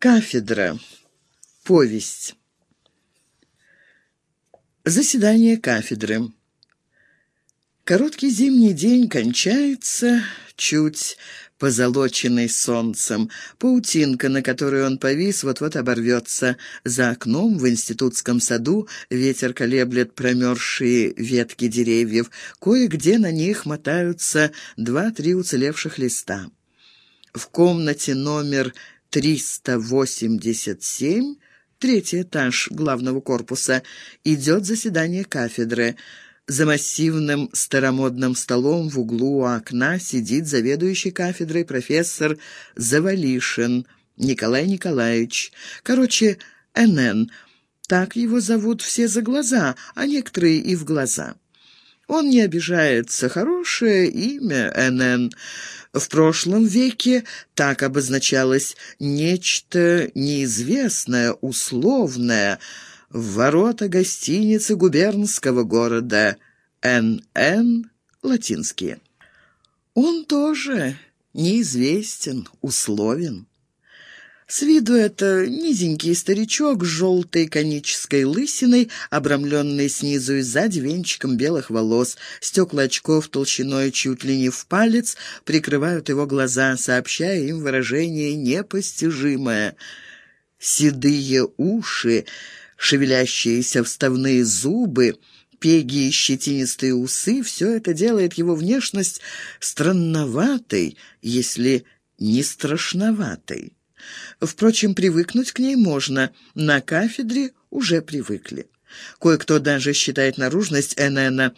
Кафедра. Повесть. Заседание кафедры. Короткий зимний день кончается, чуть позолоченный солнцем. Паутинка, на которой он повис, вот-вот оборвется. За окном в институтском саду ветер колеблет промерзшие ветки деревьев. Кое-где на них мотаются два-три уцелевших листа. В комнате номер 387, третий этаж главного корпуса, идет заседание кафедры. За массивным старомодным столом в углу у окна сидит заведующий кафедрой профессор Завалишин Николай Николаевич. Короче, НН. Так его зовут все за глаза, а некоторые и в глаза. Он не обижается. Хорошее имя НН. В прошлом веке так обозначалось нечто неизвестное, условное, ворота гостиницы губернского города НН латинские. Он тоже неизвестен, условен. С виду это низенький старичок с желтой конической лысиной, обрамленный снизу и сзади венчиком белых волос. Стекла очков толщиной чуть ли не в палец прикрывают его глаза, сообщая им выражение непостижимое. Седые уши, шевелящиеся вставные зубы — пеги и щетинистые усы — все это делает его внешность странноватой, если не страшноватой. Впрочем, привыкнуть к ней можно. На кафедре уже привыкли. Кое-кто даже считает наружность Энена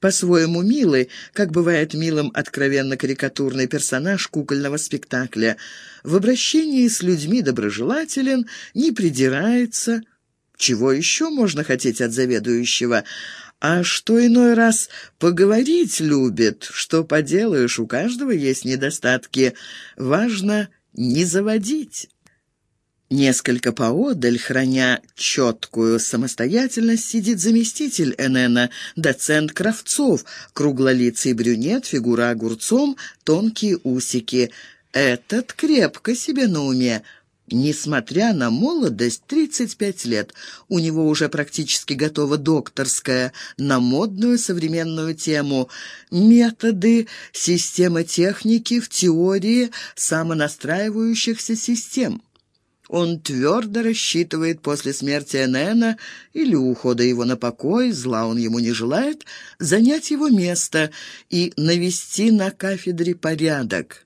по-своему милый, как бывает милым откровенно карикатурный персонаж кукольного спектакля. В обращении с людьми доброжелателен, не придирается. Чего еще можно хотеть от заведующего? А что иной раз поговорить любит, что поделаешь, у каждого есть недостатки. Важно не заводить. Несколько поодаль, храня четкую самостоятельность, сидит заместитель НН, доцент Кравцов, круглолицый брюнет, фигура огурцом, тонкие усики. Этот крепко себе на уме. Несмотря на молодость, 35 лет, у него уже практически готова докторская на модную современную тему «Методы системы техники в теории самонастраивающихся систем». Он твердо рассчитывает после смерти НН или ухода его на покой, зла он ему не желает, занять его место и навести на кафедре порядок.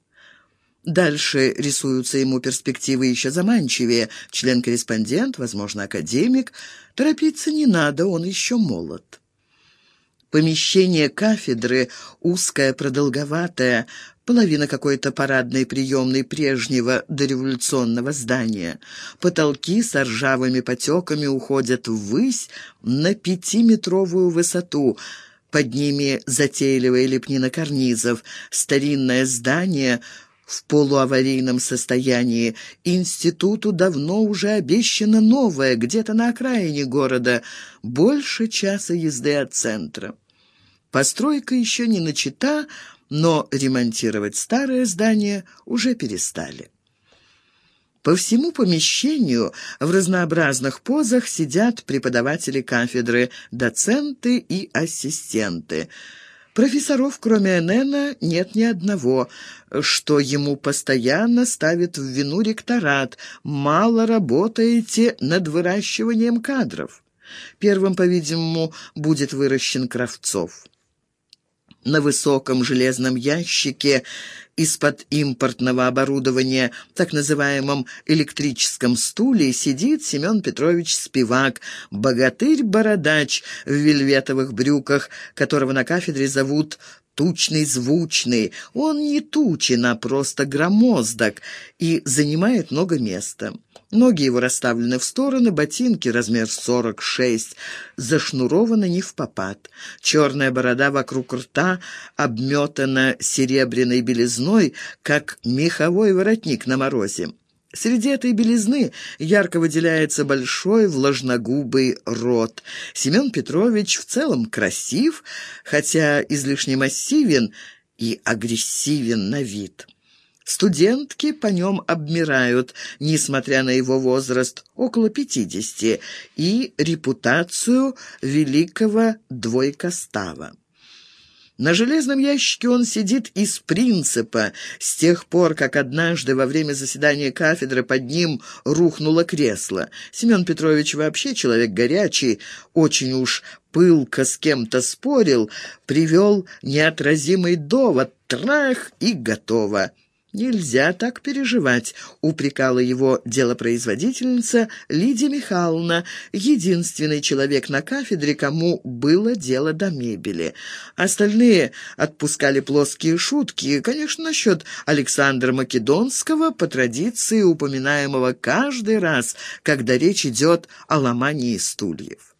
Дальше рисуются ему перспективы еще заманчивее. Член-корреспондент, возможно, академик. Торопиться не надо, он еще молод. Помещение кафедры, узкое, продолговатое, половина какой-то парадной приемной прежнего дореволюционного здания. Потолки с ржавыми потеками уходят ввысь на пятиметровую высоту – под ними затейливая лепнина карнизов, старинное здание в полуаварийном состоянии. Институту давно уже обещано новое, где-то на окраине города, больше часа езды от центра. Постройка еще не начата, но ремонтировать старое здание уже перестали. По всему помещению в разнообразных позах сидят преподаватели кафедры, доценты и ассистенты – Профессоров, кроме Энена, нет ни одного, что ему постоянно ставит в вину ректорат. Мало работаете над выращиванием кадров. Первым, по-видимому, будет выращен Кравцов. На высоком железном ящике из-под импортного оборудования, так называемом электрическом стуле, сидит Семен Петрович Спивак, богатырь-бородач в вельветовых брюках, которого на кафедре зовут тучный, звучный. Он не тучен, а просто громоздок и занимает много места. Ноги его расставлены в стороны, ботинки размер 46, зашнурованы не в попад. Черная борода вокруг рта обметана серебряной белизной, как меховой воротник на морозе. Среди этой белизны ярко выделяется большой влажногубый рот. Семен Петрович в целом красив, хотя излишне массивен и агрессивен на вид. Студентки по нем обмирают, несмотря на его возраст, около пятидесяти, и репутацию великого двойкостава. На железном ящике он сидит из принципа, с тех пор, как однажды во время заседания кафедры под ним рухнуло кресло. Семен Петрович вообще человек горячий, очень уж пылко с кем-то спорил, привел неотразимый довод, трах и готово. «Нельзя так переживать», — упрекала его делопроизводительница Лидия Михайловна, единственный человек на кафедре, кому было дело до мебели. Остальные отпускали плоские шутки, конечно, насчет Александра Македонского, по традиции упоминаемого каждый раз, когда речь идет о ломании стульев.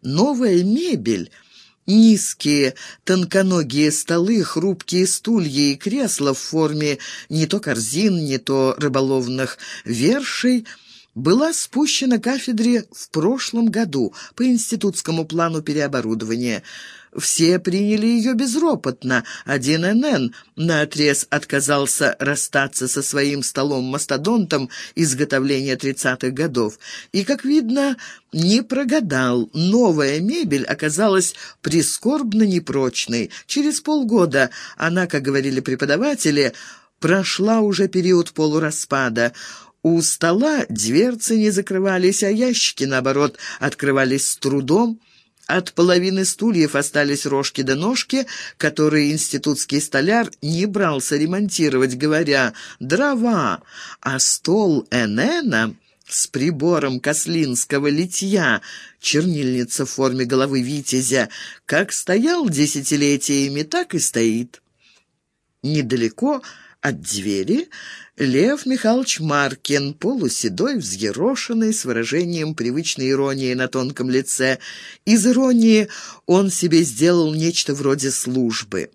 Новая мебель — Низкие, тонконогие столы, хрупкие стулья и кресла в форме не то корзин, не то рыболовных вершей была спущена кафедре в прошлом году по институтскому плану переоборудования – все приняли ее безропотно. Один НН наотрез отказался расстаться со своим столом-мастодонтом изготовления тридцатых годов. И, как видно, не прогадал. Новая мебель оказалась прискорбно непрочной. Через полгода она, как говорили преподаватели, прошла уже период полураспада. У стола дверцы не закрывались, а ящики, наоборот, открывались с трудом. От половины стульев остались рожки да ножки, которые институтский столяр не брался ремонтировать, говоря «дрова», а стол Энена с прибором кослинского литья, чернильница в форме головы витязя, как стоял десятилетиями, так и стоит. Недалеко от двери Лев Михайлович Маркин, полуседой, взъерошенный, с выражением привычной иронии на тонком лице. Из иронии он себе сделал нечто вроде службы.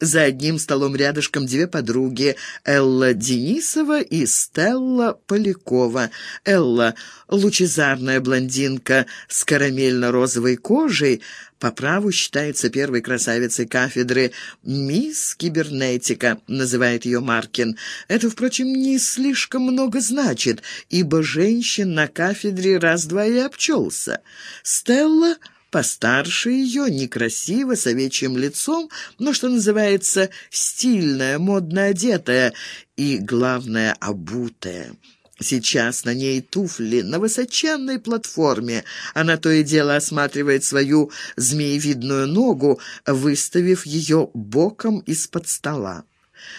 За одним столом рядышком две подруги – Элла Денисова и Стелла Полякова. Элла – лучезарная блондинка с карамельно-розовой кожей, по праву считается первой красавицей кафедры. «Мисс Кибернетика» называет ее Маркин. Это, впрочем, не слишком много значит, ибо женщин на кафедре раз-два и обчелся. Стелла – постарше ее, некрасиво, с овечьим лицом, но, что называется, стильная, модно одетая и, главное, обутая. Сейчас на ней туфли на высоченной платформе. Она то и дело осматривает свою змеевидную ногу, выставив ее боком из-под стола.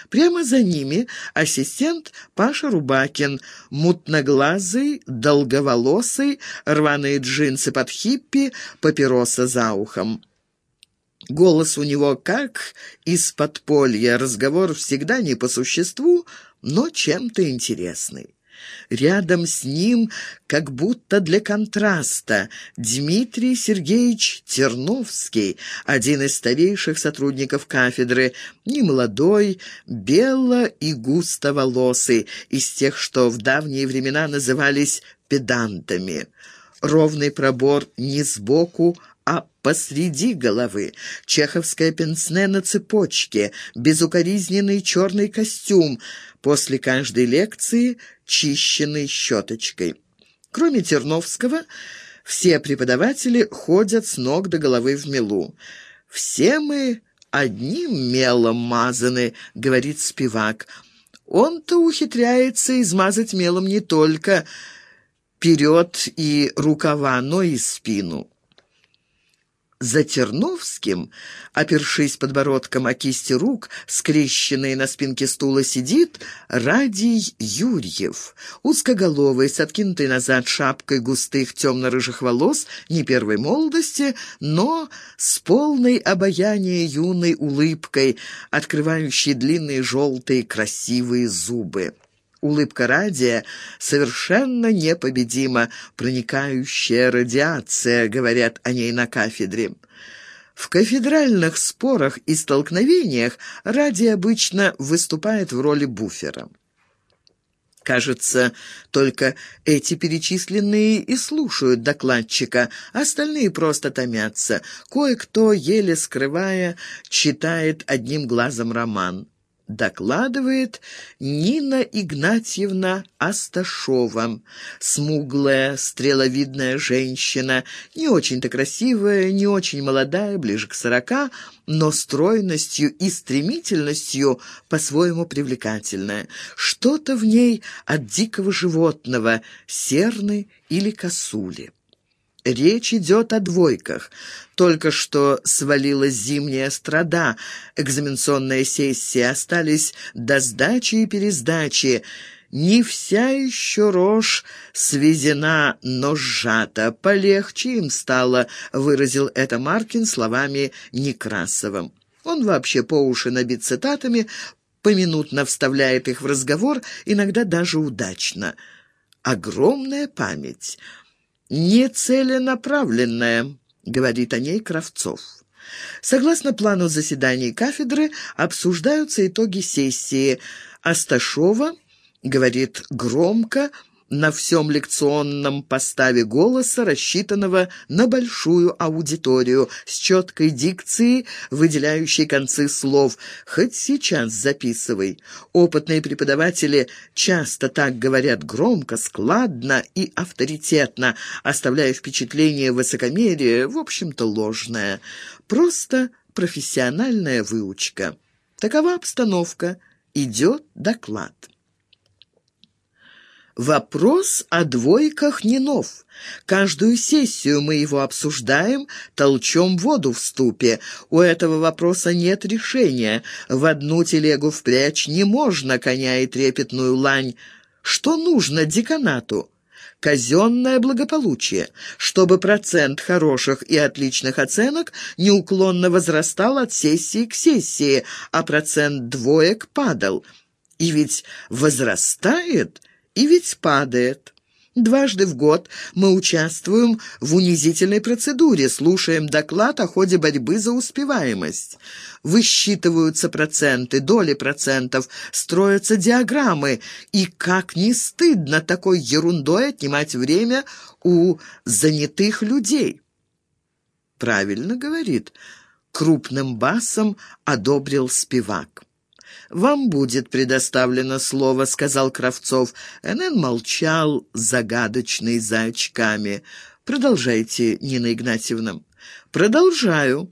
Прямо за ними ассистент Паша Рубакин, мутноглазый, долговолосый, рваные джинсы под хиппи, папироса за ухом. Голос у него как из подполья, разговор всегда не по существу, но чем-то интересный. Рядом с ним, как будто для контраста, Дмитрий Сергеевич Терновский, один из старейших сотрудников кафедры, немолодой, бело и густоволосый, из тех, что в давние времена назывались педантами. Ровный пробор не сбоку, а посреди головы, чеховское пенсне на цепочке, безукоризненный черный костюм, после каждой лекции чищенной щеточкой. Кроме Терновского, все преподаватели ходят с ног до головы в мелу. «Все мы одним мелом мазаны», — говорит спивак. Он-то ухитряется измазать мелом не только вперед и рукава, но и спину. За Терновским, опершись подбородком о кисти рук, скрещенные на спинке стула, сидит Радий Юрьев, узкоголовый, с откинутой назад шапкой густых темно-рыжих волос, не первой молодости, но с полной обаяния юной улыбкой, открывающей длинные желтые красивые зубы. Улыбка радия совершенно непобедима, проникающая радиация, говорят о ней на кафедре. В кафедральных спорах и столкновениях радий обычно выступает в роли буфера. Кажется, только эти перечисленные и слушают докладчика, остальные просто томятся. Кое-кто, еле скрывая, читает одним глазом роман. Докладывает Нина Игнатьевна Асташова, смуглая, стреловидная женщина, не очень-то красивая, не очень молодая, ближе к сорока, но стройностью и стремительностью по-своему привлекательная. Что-то в ней от дикого животного, серны или косули. Речь идет о двойках. Только что свалилась зимняя страда, экзаменационная сессия, остались до сдачи и пересдачи. Не вся еще рожь свезена, но сжата. Полегче им стало, выразил это Маркин словами Некрасовым. Он вообще по уши набит цитатами, поминутно вставляет их в разговор, иногда даже удачно. Огромная память — «Нецеленаправленная», — говорит о ней Кравцов. Согласно плану заседаний кафедры обсуждаются итоги сессии. Асташова говорит громко, на всем лекционном поставе голоса, рассчитанного на большую аудиторию, с четкой дикцией, выделяющей концы слов. Хоть сейчас записывай. Опытные преподаватели часто так говорят громко, складно и авторитетно, оставляя впечатление высокомерия, в общем-то, ложное. Просто профессиональная выучка. Такова обстановка. Идет доклад. Вопрос о двойках не нов. Каждую сессию мы его обсуждаем, толчем воду в ступе. У этого вопроса нет решения. В одну телегу впрячь не можно коня и трепетную лань. Что нужно деканату? казенное благополучие, чтобы процент хороших и отличных оценок неуклонно возрастал от сессии к сессии, а процент двоек падал. И ведь возрастает и ведь падает. Дважды в год мы участвуем в унизительной процедуре, слушаем доклад о ходе борьбы за успеваемость. Высчитываются проценты, доли процентов, строятся диаграммы. И как не стыдно такой ерундой отнимать время у занятых людей. Правильно говорит, крупным басом одобрил спивак. «Вам будет предоставлено слово», — сказал Кравцов. Энн молчал, загадочный за очками. «Продолжайте, Нина Игнатьевна». «Продолжаю.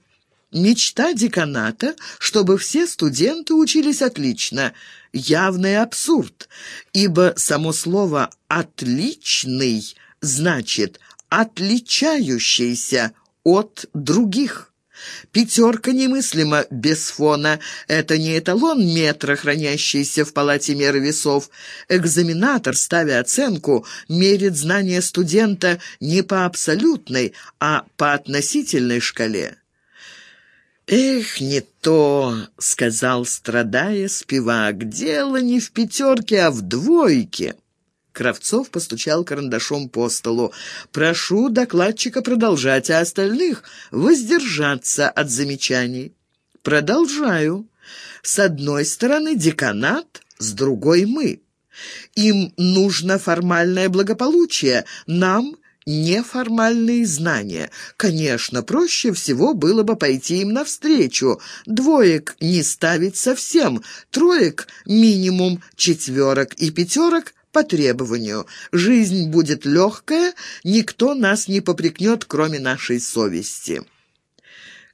Мечта деканата, чтобы все студенты учились отлично. Явный абсурд, ибо само слово «отличный» значит «отличающийся от других». Пятерка немыслима без фона. Это не эталон метра, хранящийся в палате меры весов. Экзаменатор, ставя оценку, мерит знания студента не по абсолютной, а по относительной шкале. «Эх, не то!» — сказал, страдая, спивак. «Дело не в пятерке, а в двойке». Кравцов постучал карандашом по столу. «Прошу докладчика продолжать, а остальных воздержаться от замечаний». «Продолжаю. С одной стороны деканат, с другой мы. Им нужно формальное благополучие, нам неформальные знания. Конечно, проще всего было бы пойти им навстречу. Двоек не ставить совсем, троек минимум, четверок и пятерок по требованию. Жизнь будет легкая, никто нас не попрекнет, кроме нашей совести».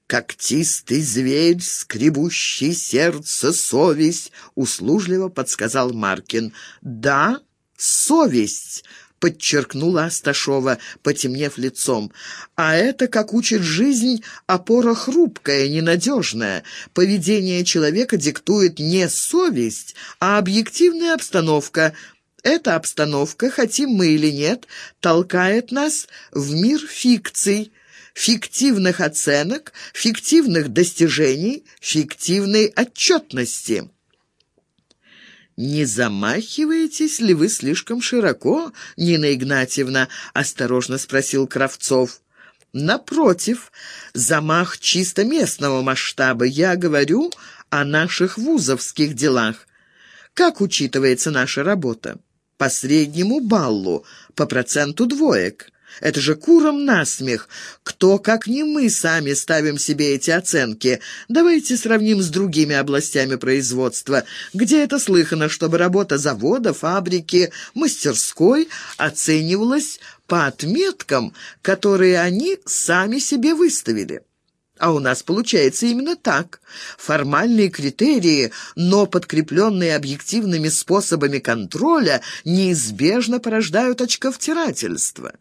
«Когтистый зверь, скребущий сердце совесть», — услужливо подсказал Маркин. «Да, совесть», — подчеркнула Асташова, потемнев лицом. «А это, как учит жизнь, опора хрупкая, ненадежная. Поведение человека диктует не совесть, а объективная обстановка — эта обстановка, хотим мы или нет, толкает нас в мир фикций, фиктивных оценок, фиктивных достижений, фиктивной отчетности. «Не замахиваетесь ли вы слишком широко, Нина Игнатьевна?» — осторожно спросил Кравцов. «Напротив, замах чисто местного масштаба. Я говорю о наших вузовских делах. Как учитывается наша работа?» По среднему баллу, по проценту двоек. Это же куром насмех. Кто, как не мы, сами ставим себе эти оценки? Давайте сравним с другими областями производства, где это слыхано, чтобы работа завода, фабрики, мастерской оценивалась по отметкам, которые они сами себе выставили. А у нас получается именно так. Формальные критерии, но подкрепленные объективными способами контроля, неизбежно порождают очковтирательство.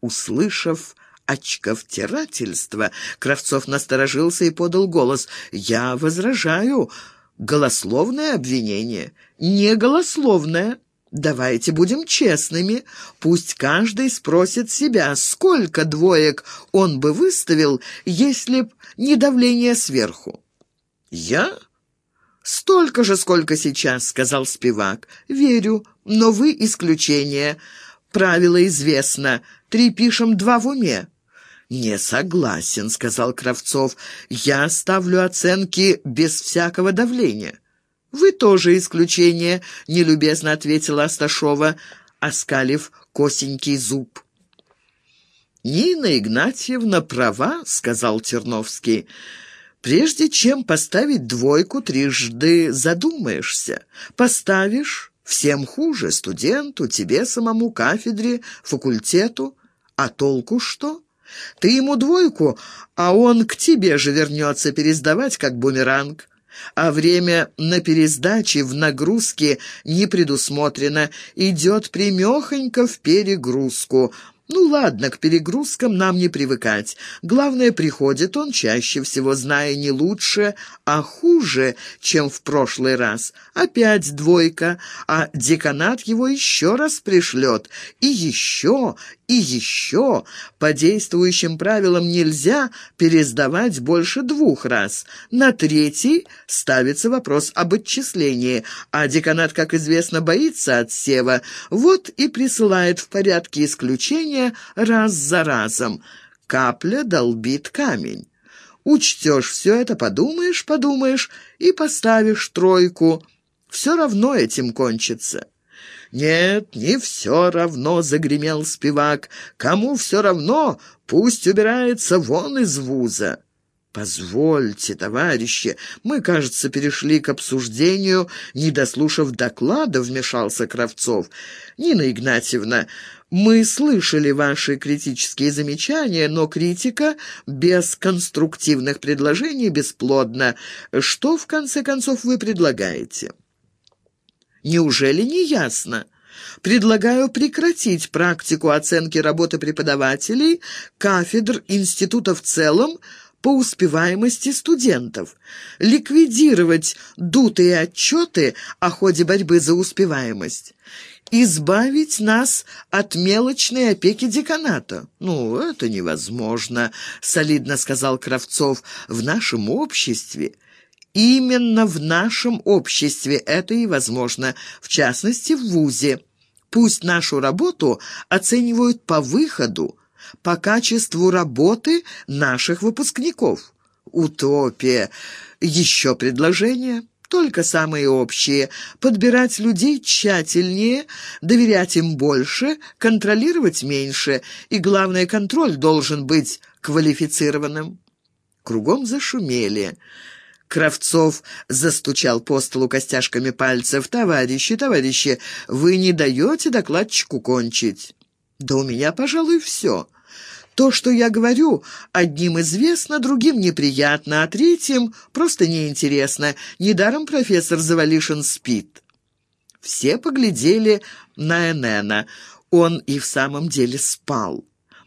Услышав очковтирательство, Кравцов насторожился и подал голос. «Я возражаю. Голословное обвинение. Не голословное». Давайте будем честными. Пусть каждый спросит себя, сколько двоек он бы выставил, если б не давление сверху. Я? Столько же, сколько сейчас, сказал Спивак. Верю, но вы исключение. Правило известно. Три пишем, два в уме. «Не согласен», — сказал Кравцов. «Я ставлю оценки без всякого давления». «Вы тоже исключение», — нелюбезно ответила Асташова, оскалив косенький зуб. «Нина Игнатьевна права», — сказал Терновский. «Прежде чем поставить двойку, трижды задумаешься. Поставишь — всем хуже, студенту, тебе самому, кафедре, факультету. А толку что?» Ты ему двойку, а он к тебе же вернется пересдавать, как бумеранг а время на пересдаче в нагрузке не предусмотрено, идет примехонько в перегрузку. Ну ладно, к перегрузкам нам не привыкать. Главное, приходит он чаще всего, зная не лучше, а хуже, чем в прошлый раз. Опять двойка, а деканат его еще раз пришлет. И еще, и еще по действующим правилам нельзя пересдавать больше двух раз. На третий ставится вопрос об отчислении, а деканат, как известно, боится отсева, вот и присылает в порядке исключения раз за разом. Капля долбит камень. Учтешь все это, подумаешь, подумаешь и поставишь тройку. Все равно этим кончится. «Нет, не все равно», — загремел спивак. «Кому все равно, пусть убирается вон из вуза». «Позвольте, товарищи, мы, кажется, перешли к обсуждению, не дослушав доклада», — вмешался Кравцов. «Нина Игнатьевна, мы слышали ваши критические замечания, но критика без конструктивных предложений бесплодна. Что, в конце концов, вы предлагаете?» Неужели не ясно? Предлагаю прекратить практику оценки работы преподавателей, кафедр, института в целом, по успеваемости студентов, ликвидировать дутые отчеты о ходе борьбы за успеваемость, избавить нас от мелочной опеки деканата. «Ну, это невозможно», — солидно сказал Кравцов, — «в нашем обществе». Именно в нашем обществе это и возможно, в частности, в ВУЗе. Пусть нашу работу оценивают по выходу, по качеству работы наших выпускников. Утопия. Еще предложение? Только самые общие. Подбирать людей тщательнее, доверять им больше, контролировать меньше. И, главное, контроль должен быть квалифицированным. Кругом зашумели. Кравцов застучал по столу костяшками пальцев. «Товарищи, товарищи, вы не даете докладчику кончить?» «Да у меня, пожалуй, все. То, что я говорю, одним известно, другим неприятно, а третьим просто неинтересно. Недаром профессор Завалишин спит». Все поглядели на Энена. Он и в самом деле спал.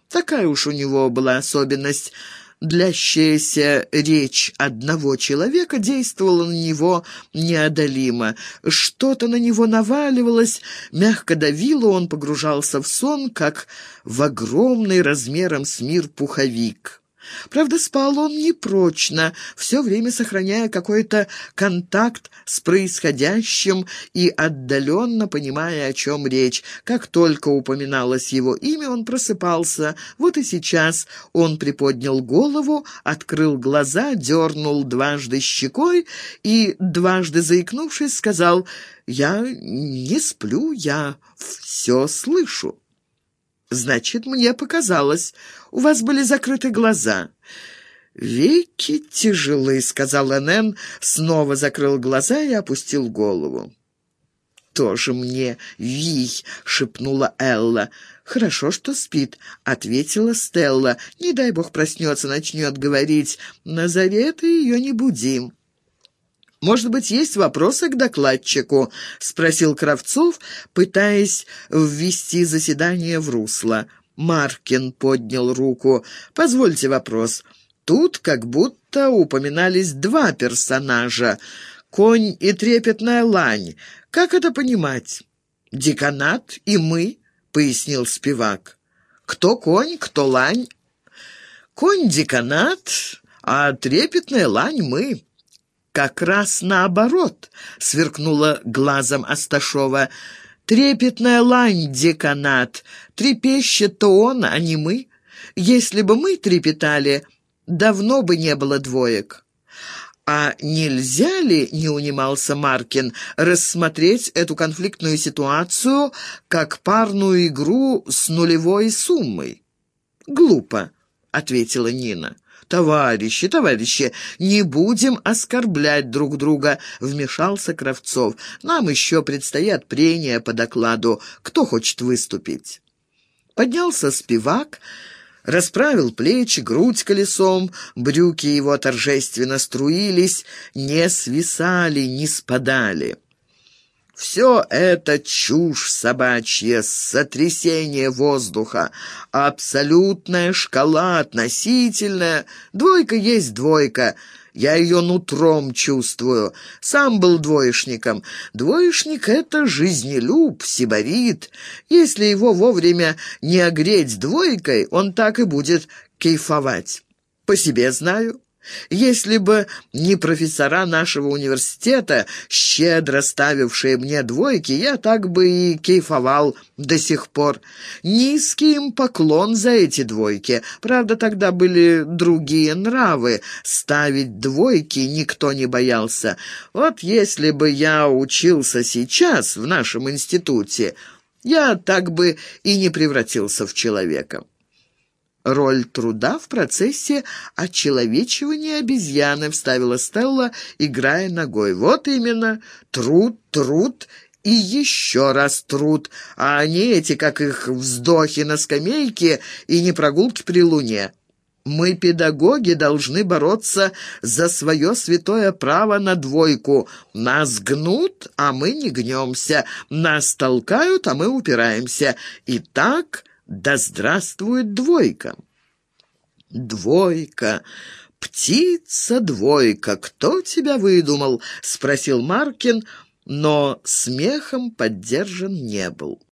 Такая уж у него была особенность — Длящаяся речь одного человека действовала на него неодолимо. Что-то на него наваливалось, мягко давило, он погружался в сон, как в огромный размером с мир пуховик. Правда, спал он непрочно, все время сохраняя какой-то контакт с происходящим и отдаленно понимая, о чем речь. Как только упоминалось его имя, он просыпался. Вот и сейчас он приподнял голову, открыл глаза, дернул дважды щекой и, дважды заикнувшись, сказал «Я не сплю, я все слышу». «Значит, мне показалось. У вас были закрыты глаза». «Веки тяжелы», — сказал Энн, снова закрыл глаза и опустил голову. «Тоже мне, Вий!» — шепнула Элла. «Хорошо, что спит», — ответила Стелла. «Не дай бог проснется, начнет говорить. Назарета ее не будим». «Может быть, есть вопросы к докладчику?» — спросил Кравцов, пытаясь ввести заседание в русло. Маркин поднял руку. «Позвольте вопрос. Тут как будто упоминались два персонажа — конь и трепетная лань. Как это понимать?» «Деканат и мы», — пояснил спивак. «Кто конь, кто лань?» «Конь — деканат, а трепетная лань — мы». «Как раз наоборот», — сверкнула глазом Асташова. «Трепетная лань, деканат, трепещет-то он, а не мы. Если бы мы трепетали, давно бы не было двоек». «А нельзя ли, — не унимался Маркин, — рассмотреть эту конфликтную ситуацию как парную игру с нулевой суммой?» «Глупо», — ответила Нина. «Товарищи, товарищи, не будем оскорблять друг друга», — вмешался Кравцов. «Нам еще предстоят прения по докладу. Кто хочет выступить?» Поднялся спивак, расправил плечи, грудь колесом, брюки его торжественно струились, не свисали, не спадали. Все это чушь собачья, сотрясение воздуха, абсолютная шкала, относительная. Двойка есть двойка, я ее нутром чувствую. Сам был двоечником. Двоечник — это жизнелюб, сибарит. Если его вовремя не огреть двойкой, он так и будет кайфовать. По себе знаю. Если бы не профессора нашего университета, щедро ставившие мне двойки, я так бы и кайфовал до сих пор. Низкий им поклон за эти двойки. Правда, тогда были другие нравы. Ставить двойки никто не боялся. Вот если бы я учился сейчас в нашем институте, я так бы и не превратился в человека роль труда в процессе очеловечивания обезьяны», — вставила Стелла, играя ногой. «Вот именно. Труд, труд и еще раз труд, а не эти, как их вздохи на скамейке и не прогулки при луне». Мы, педагоги, должны бороться за свое святое право на двойку. Нас гнут, а мы не гнемся. Нас толкают, а мы упираемся. И так да здравствует двойка! Двойка! Птица-двойка! Кто тебя выдумал? — спросил Маркин, но смехом поддержан не был.